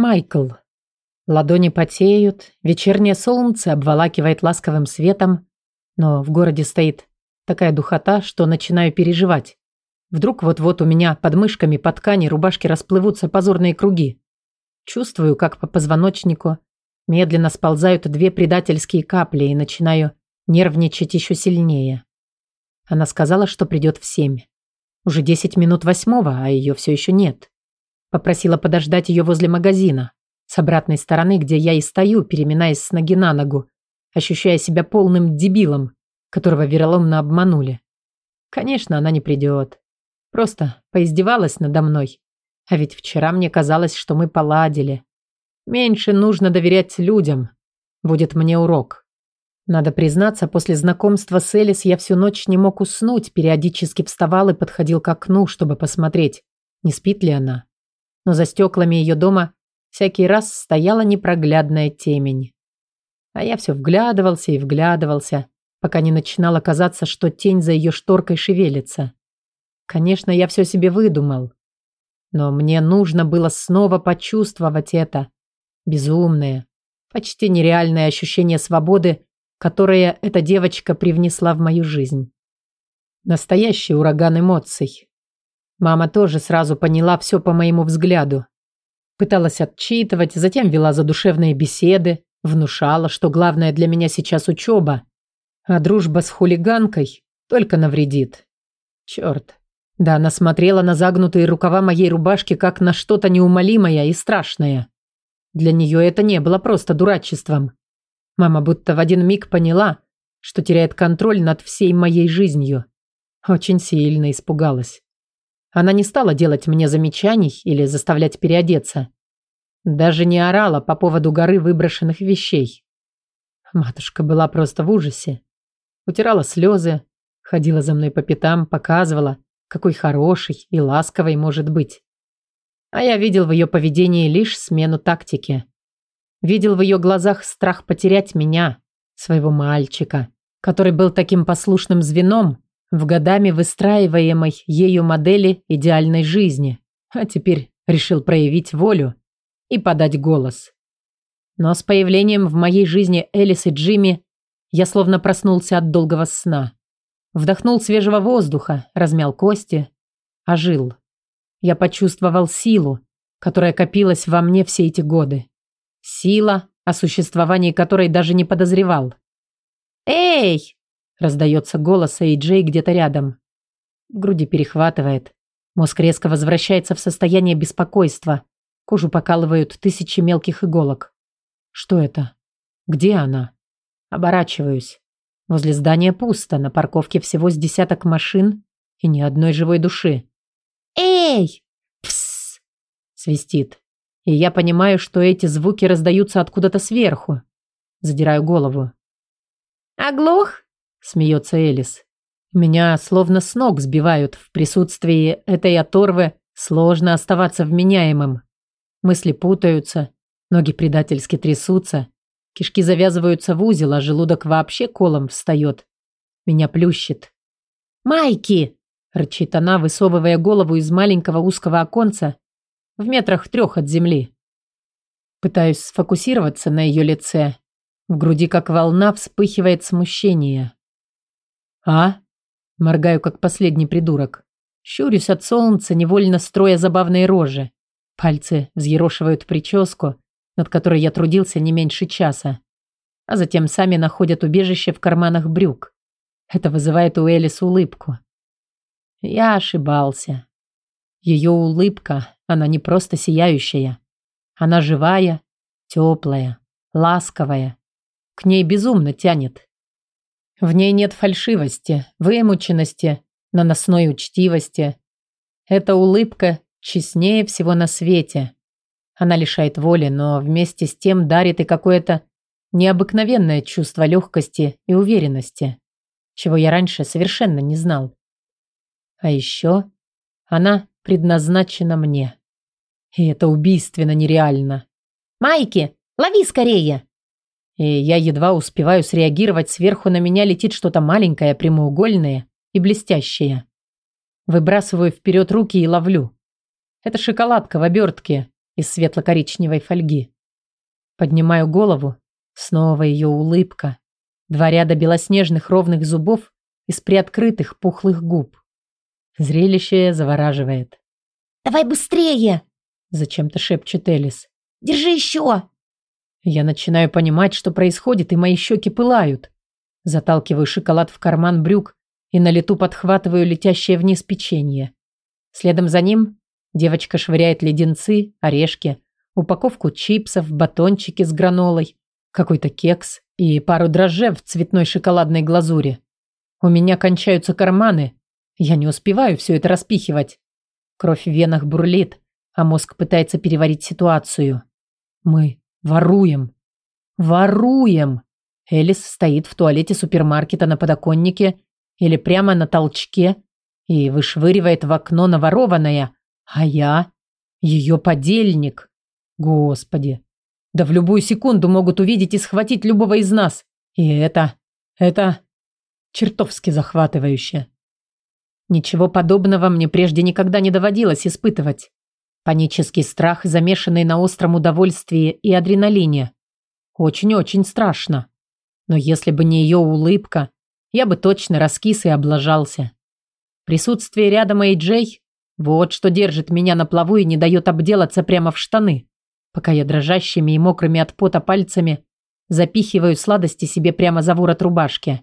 Майкл. Ладони потеют, вечернее солнце обволакивает ласковым светом, но в городе стоит такая духота, что начинаю переживать. Вдруг вот-вот у меня под мышками по ткани рубашки расплывутся позорные круги. Чувствую, как по позвоночнику медленно сползают две предательские капли и начинаю нервничать еще сильнее. Она сказала, что придет в семь. Уже десять минут восьмого, а ее все еще нет. Попросила подождать ее возле магазина, с обратной стороны, где я и стою, переминаясь с ноги на ногу, ощущая себя полным дебилом, которого вероломно обманули. Конечно, она не придет. Просто поиздевалась надо мной. А ведь вчера мне казалось, что мы поладили. Меньше нужно доверять людям. Будет мне урок. Надо признаться, после знакомства с Элис я всю ночь не мог уснуть, периодически вставал и подходил к окну, чтобы посмотреть, не спит ли она. Но за стеклами ее дома всякий раз стояла непроглядная темень. А я все вглядывался и вглядывался, пока не начинало казаться, что тень за ее шторкой шевелится. Конечно, я все себе выдумал. Но мне нужно было снова почувствовать это. Безумное, почти нереальное ощущение свободы, которое эта девочка привнесла в мою жизнь. Настоящий ураган эмоций. Мама тоже сразу поняла все по моему взгляду. Пыталась отчитывать, затем вела задушевные беседы, внушала, что главное для меня сейчас учеба, а дружба с хулиганкой только навредит. Черт, да, она смотрела на загнутые рукава моей рубашки как на что-то неумолимое и страшное. Для нее это не было просто дурачеством. Мама будто в один миг поняла, что теряет контроль над всей моей жизнью. Очень сильно испугалась. Она не стала делать мне замечаний или заставлять переодеться. Даже не орала по поводу горы выброшенных вещей. Матушка была просто в ужасе. Утирала слезы, ходила за мной по пятам, показывала, какой хороший и ласковой может быть. А я видел в ее поведении лишь смену тактики. Видел в ее глазах страх потерять меня, своего мальчика, который был таким послушным звеном в годами выстраиваемой ею модели идеальной жизни, а теперь решил проявить волю и подать голос. Но с появлением в моей жизни Элис и Джимми я словно проснулся от долгого сна. Вдохнул свежего воздуха, размял кости, ожил. Я почувствовал силу, которая копилась во мне все эти годы. Сила, о существовании которой даже не подозревал. «Эй!» – раздается голос Эй-Джей где-то рядом. В груди перехватывает. Мозг резко возвращается в состояние беспокойства. Кожу покалывают тысячи мелких иголок. Что это? Где она? Оборачиваюсь. Возле здания пусто, на парковке всего с десяток машин и ни одной живой души. «Эй!» «Псс!» – свистит. И я понимаю, что эти звуки раздаются откуда-то сверху. Задираю голову. «Оглох?» – смеется Элис. Меня словно с ног сбивают. В присутствии этой оторвы сложно оставаться вменяемым. Мысли путаются, ноги предательски трясутся. Кишки завязываются в узел, а желудок вообще колом встает. Меня плющит. «Майки!» – рычит она, высовывая голову из маленького узкого оконца в метрах трех от земли. Пытаюсь сфокусироваться на ее лице. В груди, как волна, вспыхивает смущение. «А?» – моргаю, как последний придурок. Щурюсь от солнца, невольно строя забавные рожи. Пальцы взъерошивают прическу, над которой я трудился не меньше часа, а затем сами находят убежище в карманах брюк. Это вызывает у Элис улыбку. Я ошибался. Ее улыбка, она не просто сияющая. Она живая, теплая, ласковая. К ней безумно тянет. В ней нет фальшивости, вымученности, наносной учтивости. Эта улыбка честнее всего на свете. Она лишает воли, но вместе с тем дарит и какое-то необыкновенное чувство легкости и уверенности, чего я раньше совершенно не знал. А еще она предназначена мне. И это убийственно нереально. «Майки, лови скорее!» И я едва успеваю среагировать, сверху на меня летит что-то маленькое, прямоугольное и блестящее. Выбрасываю вперед руки и ловлю. Это шоколадка в обертке, из светло-коричневой фольги. Поднимаю голову, снова ее улыбка, два ряда белоснежных ровных зубов из приоткрытых пухлых губ. Зрелище завораживает. «Давай быстрее!» – зачем-то шепчет Элис. «Держи еще!» Я начинаю понимать, что происходит, и мои щеки пылают. Заталкиваю шоколад в карман брюк и на лету подхватываю летящее вниз печенье. Следом за ним девочка швыряет леденцы, орешки, упаковку чипсов, батончики с гранолой, какой-то кекс и пару дрожжей в цветной шоколадной глазури. У меня кончаются карманы. Я не успеваю все это распихивать. Кровь в венах бурлит, а мозг пытается переварить ситуацию. Мы воруем. Воруем. Элис стоит в туалете супермаркета на подоконнике или прямо на толчке и вышвыривает в окно наворованное, а я ее подельник. Господи, да в любую секунду могут увидеть и схватить любого из нас. И это, это чертовски захватывающе. Ничего подобного мне прежде никогда не доводилось испытывать. Панический страх, замешанный на остром удовольствии и адреналине. Очень-очень страшно. Но если бы не ее улыбка, я бы точно раскис и облажался. Присутствие рядом Эй-Джей – вот что держит меня на плаву и не дает обделаться прямо в штаны, пока я дрожащими и мокрыми от пота пальцами запихиваю сладости себе прямо за ворот рубашки.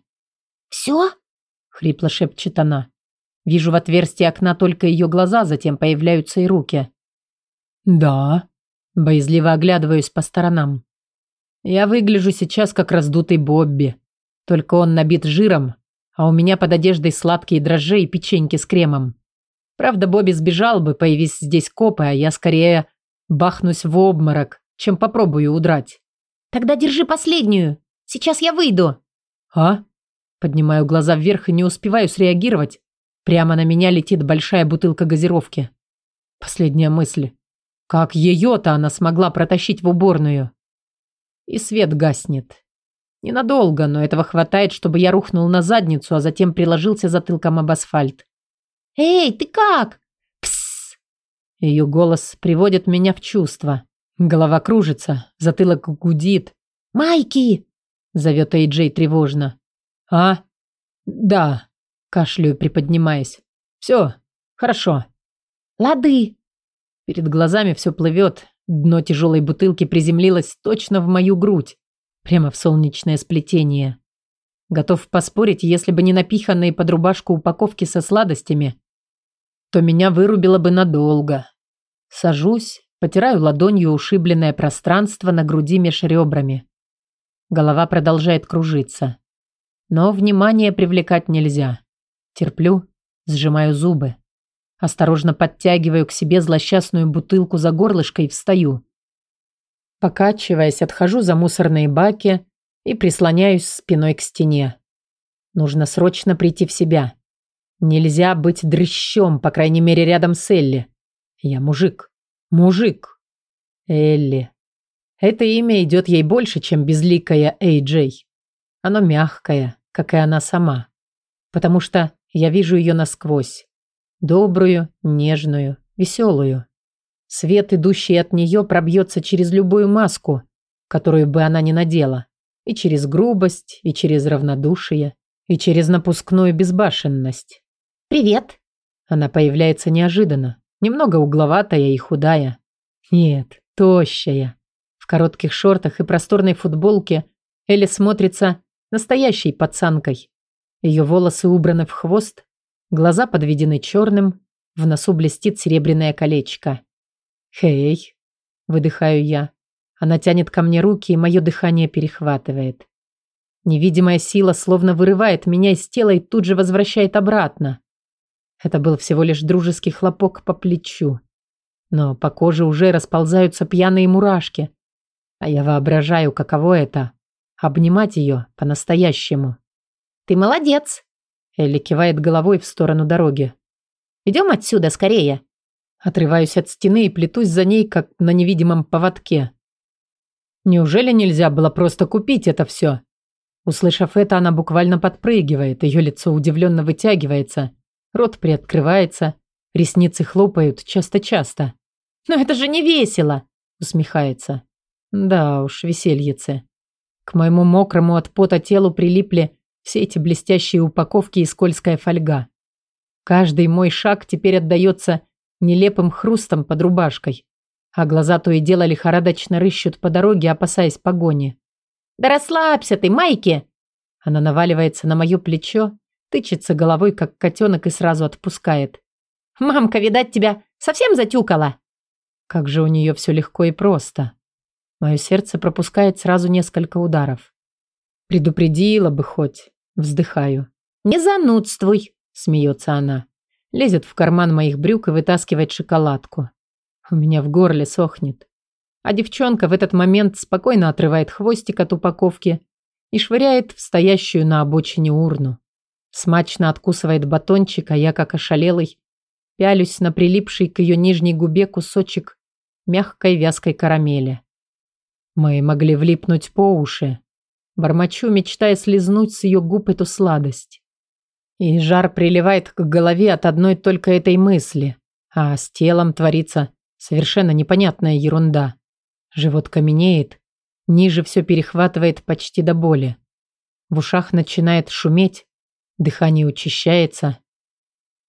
«Все?» – хрипло шепчет она. Вижу в отверстии окна только ее глаза, затем появляются и руки. «Да», – боязливо оглядываюсь по сторонам. Я выгляжу сейчас как раздутый Бобби. Только он набит жиром, а у меня под одеждой сладкие дрожжи и печеньки с кремом. Правда, Бобби сбежал бы, появись здесь копы, а я скорее бахнусь в обморок, чем попробую удрать. «Тогда держи последнюю. Сейчас я выйду». «А?» Поднимаю глаза вверх и не успеваю среагировать. Прямо на меня летит большая бутылка газировки. Последняя мысль. Как ее-то она смогла протащить в уборную? и свет гаснет. Ненадолго, но этого хватает, чтобы я рухнул на задницу, а затем приложился затылком об асфальт. «Эй, ты как?» «Псс!» Ее голос приводит меня в чувство. Голова кружится, затылок гудит. «Майки!» — зовет Эйджей тревожно. «А? Да!» — кашляю, приподнимаясь. «Все, хорошо». «Лады!» Перед глазами все плывет, Дно тяжелой бутылки приземлилось точно в мою грудь, прямо в солнечное сплетение. Готов поспорить, если бы не напиханные под рубашку упаковки со сладостями, то меня вырубило бы надолго. Сажусь, потираю ладонью ушибленное пространство на груди меж ребрами. Голова продолжает кружиться. Но внимание привлекать нельзя. Терплю, сжимаю зубы. Осторожно подтягиваю к себе злосчастную бутылку за горлышко и встаю. Покачиваясь, отхожу за мусорные баки и прислоняюсь спиной к стене. Нужно срочно прийти в себя. Нельзя быть дрыщом, по крайней мере, рядом с Элли. Я мужик. Мужик. Элли. Это имя идет ей больше, чем безликая Эй-Джей. Оно мягкое, как и она сама. Потому что я вижу ее насквозь. Добрую, нежную, веселую. Свет, идущий от нее, пробьется через любую маску, которую бы она ни надела. И через грубость, и через равнодушие, и через напускную безбашенность. «Привет!» Она появляется неожиданно, немного угловатая и худая. Нет, тощая. В коротких шортах и просторной футболке Элли смотрится настоящей пацанкой. Ее волосы убраны в хвост, Глаза подведены черным, в носу блестит серебряное колечко. «Хей!» – выдыхаю я. Она тянет ко мне руки, и мое дыхание перехватывает. Невидимая сила словно вырывает меня из тела и тут же возвращает обратно. Это был всего лишь дружеский хлопок по плечу. Но по коже уже расползаются пьяные мурашки. А я воображаю, каково это – обнимать ее по-настоящему. «Ты молодец!» Элли кивает головой в сторону дороги. «Идем отсюда скорее!» Отрываюсь от стены и плетусь за ней, как на невидимом поводке. Неужели нельзя было просто купить это все? Услышав это, она буквально подпрыгивает, ее лицо удивленно вытягивается, рот приоткрывается, ресницы хлопают часто-часто. «Но это же не весело!» – усмехается. Да уж, весельице. К моему мокрому от пота телу прилипли все эти блестящие упаковки и скользкая фольга. Каждый мой шаг теперь отдается нелепым хрустом под рубашкой, а глаза то и дело лихорадочно рыщут по дороге, опасаясь погони. «Да расслабься ты, Майки!» Она наваливается на мое плечо, тычется головой, как котенок, и сразу отпускает. «Мамка, видать, тебя совсем затюкала?» Как же у нее все легко и просто. Мое сердце пропускает сразу несколько ударов. Предупредила бы хоть. Вздыхаю. «Не занудствуй!» – смеется она. Лезет в карман моих брюк и вытаскивает шоколадку. У меня в горле сохнет. А девчонка в этот момент спокойно отрывает хвостик от упаковки и швыряет в стоящую на обочине урну. Смачно откусывает батончик, а я, как ошалелый, пялюсь на прилипший к ее нижней губе кусочек мягкой вязкой карамели. Мы могли влипнуть по уши. Бормочу, мечтая слезнуть с ее губ эту сладость. И жар приливает к голове от одной только этой мысли. А с телом творится совершенно непонятная ерунда. Живот каменеет, ниже все перехватывает почти до боли. В ушах начинает шуметь, дыхание учащается.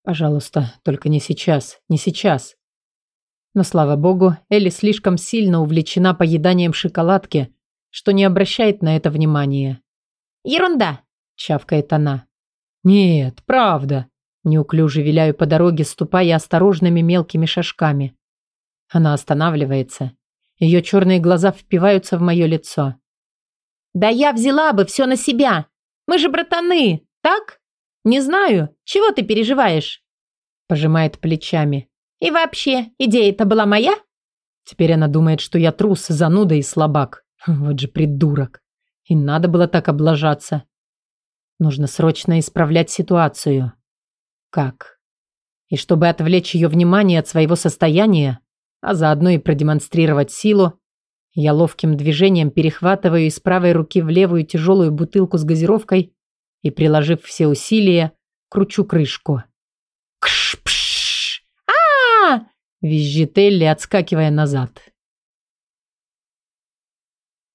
Пожалуйста, только не сейчас, не сейчас. Но, слава богу, Элли слишком сильно увлечена поеданием шоколадки, что не обращает на это внимания. «Ерунда!» – чавкает она. «Нет, правда!» – неуклюже виляю по дороге, ступая осторожными мелкими шажками. Она останавливается. Ее черные глаза впиваются в мое лицо. «Да я взяла бы все на себя! Мы же братаны, так? Не знаю, чего ты переживаешь?» Пожимает плечами. И вообще, идея-то была моя? Теперь она думает, что я трус, зануда и слабак. Вот же придурок. И надо было так облажаться. Нужно срочно исправлять ситуацию. Как? И чтобы отвлечь ее внимание от своего состояния, а заодно и продемонстрировать силу, я ловким движением перехватываю из правой руки в левую тяжелую бутылку с газировкой и, приложив все усилия, кручу крышку. Кш-пш! визжит Элли, отскакивая назад.